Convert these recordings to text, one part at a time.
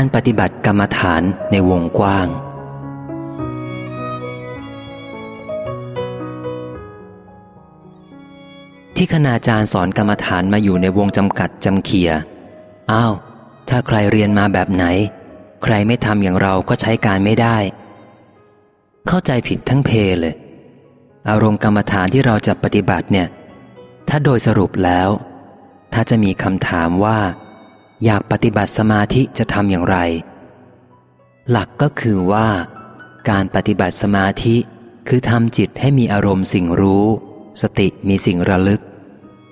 การปฏิบัติกรรมฐานในวงกว้าง ที่คณาจารย์สอนกรรมฐานมาอยู่ในวงจำกัดจำเคียอ้าวถ้าใครเรียนมาแบบไหน ใครไม่ทำอย่างเราก็ใช้การไม่ได้ เข้าใจผิดทั้งเพเลย อารมณ์กรรมฐานที่เราจะปฏิบัติเนี่ย ถ้าโดยสรุปแล้ว ถ้าจะมีคำถามว่า อยากปฏิบัติสมาธิจะทำอย่างไร หลักก็คือว่า การปฏิบัติสมาธิคือทำจิตให้มีอารมณ์สิ่งรู้ สติมีสิ่งระลึก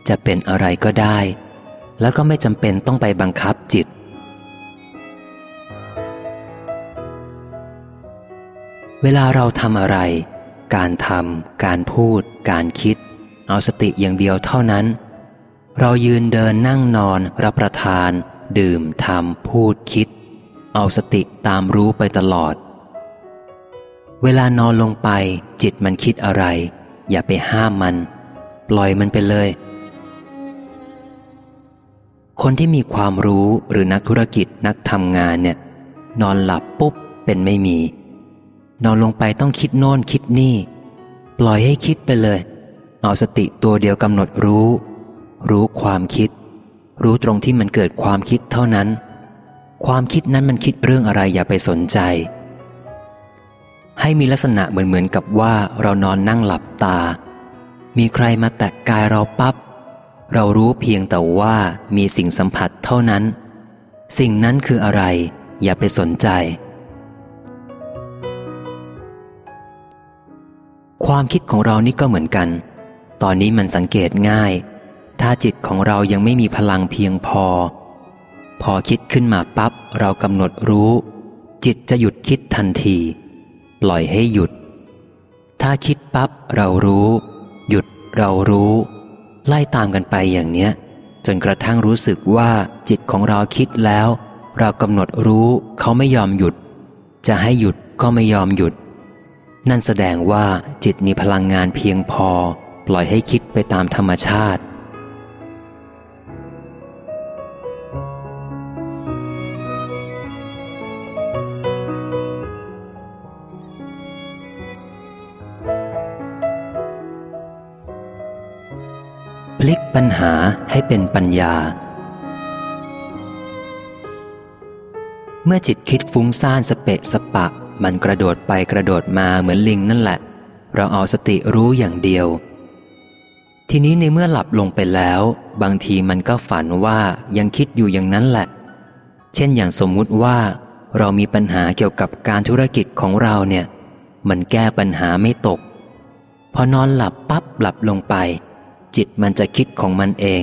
จะเป็นอะไรก็ได้ แล้วก็ไม่จำเป็นต้องไปบังคับจิต เวลาเราทำอะไร การทำการพูด การคิด เอาสติอย่างเดียวเท่านั้น เรายืนเดินนั่งนอนรับประทาน ดื่มทำพูดคิด เอาสติตามรู้ไปตลอด เวลานอนลงไป จิตมันคิดอะไร อย่าไปห้ามมัน ปล่อยมันไปเลย คนที่มีความรู้หรือนักธุรกิจนักทำงานเนี่ย นอนหลับปุ๊บเป็นไม่มี นอนลงไปต้องคิดโน่นคิดนี่ ปล่อยให้คิดไปเลย เอาสติตัวเดียวกำหนดรู้ รู้ความคิด รู้ตรงที่มันเกิดความคิดเท่านั้น ความคิดนั้นมันคิดเรื่องอะไรอย่าไปสนใจ ให้มีลักษณะเหมือนเหมือนกับว่าเรานอนนั่งหลับตา มีใครมาแตะกายเราปับ๊บเรารู้เพียงแต่ว่ามีสิ่งสัมผัสเท่านั้น สิ่งนั้นคืออะไร อย่าไปสนใจ ความคิดของเรานี่ก็เหมือนกัน ตอนนี้มันสังเกตง่าย ถ้าจิตของเรายังไม่มีพลังเพียงพอ พอคิดขึ้นมาปับ๊บเรากำหนดรู้ จิตจะหยุดคิดทันที ปล่อยให้หยุด ถ้าคิดปับ๊บเรารู้ หยุดเรารู้ ไล่ตามกันไปอย่างเนี้ย จนกระทั่งรู้สึกว่าจิตของเราคิดแล้ว เรากำหนดรู้เขาไม่ยอมหยุด จะให้หยุดก็ไม่ยอมหยุด นั่นแสดงว่าจิตมีพลังงานเพียงพอ ปล่อยให้คิดไปตามธรรมชาติ ปัญหาให้เป็นปัญญา เมื่อจิตคิดฟุ้งซ่านสเปะสปะ มันกระโดดไปกระโดดมาเหมือนลิงนั่นแหละ เราเอาสติรู้อย่างเดียว ทีนี้ในเมื่อหลับลงไปแล้ว บางทีมันก็ฝันว่ายังคิดอยู่อย่างนั้นแหละ เช่นอย่างสมมุติว่า เรามีปัญหาเกี่ยวกับการธุรกิจของเราเนี่ย มันแก้ปัญหาไม่ตก พอนอนหลับปั๊บหลับลงไป จิตมันจะคิดของมันเอง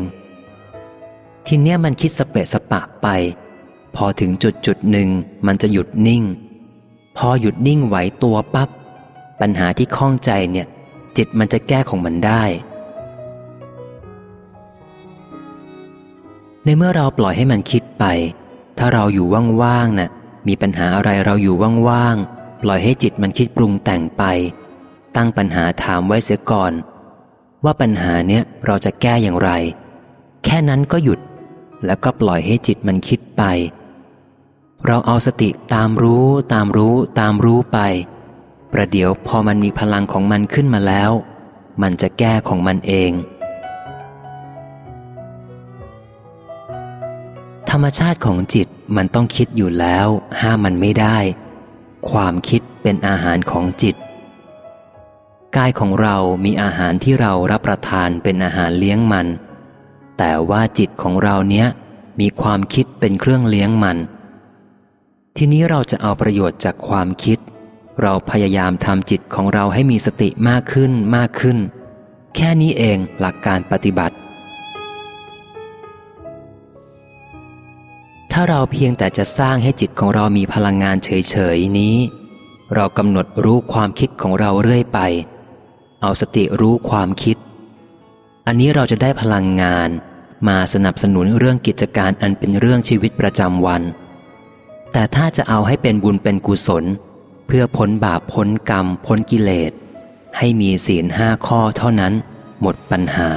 ทีเนี้ยมันคิดสเปะสปะไป พอถึงจุดจุดหนึ่งมันจะหยุดนิ่ง พอหยุดนิ่งไหวตัวปับ๊บปัญหาที่ข้องใจเนี่ย จิตมันจะแก้ของมันได้ ในเมื่อเราปล่อยให้มันคิดไป ถ้าเราอยู่ว่างๆน่ะมีปัญหาอะไรเราอยู่ว่างๆปล่อยให้จิตมันคิดปรุงแต่งไป ตั้งปัญหาถามไว้เสียก่อน ว่าปัญหาเนี้ยเราจะแก้อย่างไร แค่นั้นก็หยุด แล้วก็ปล่อยให้จิตมันคิดไป เราเอาสติตามรู้ตามรู้ตามรู้ไป ประเดี๋ยวพอมันมีพลังของมันขึ้นมาแล้ว มันจะแก้ของมันเอง ธรรมชาติของจิตมันต้องคิดอยู่แล้ว ห้ามมันไม่ได้ ความคิดเป็นอาหารของจิต กายของเรามีอาหารที่เรารับประทานเป็นอาหารเลี้ยงมัน แต่ว่าจิตของเราเนี้ยมีความคิดเป็นเครื่องเลี้ยงมัน ทีนี้เราจะเอาประโยชน์จากความคิด เราพยายามทำจิตของเราให้มีสติมากขึ้นมากขึ้น แค่นี้เองหลักการปฏิบัติ ถ้าเราเพียงแต่จะสร้างให้จิตของเรามีพลังงานเฉยๆนี้ เรากำหนดรู้ความคิดของเราเรื่อยไป เอาสติรู้ความคิด อันนี้เราจะได้พลังงาน มาสนับสนุนเรื่องกิจการอันเป็นเรื่องชีวิตประจำวัน แต่ถ้าจะเอาให้เป็นบุญเป็นกุศล เพื่อพ้นบาปพ้นกรรมพ้นกิเลส ให้มีศีลห้าข้อเท่านั้น หมดปัญหา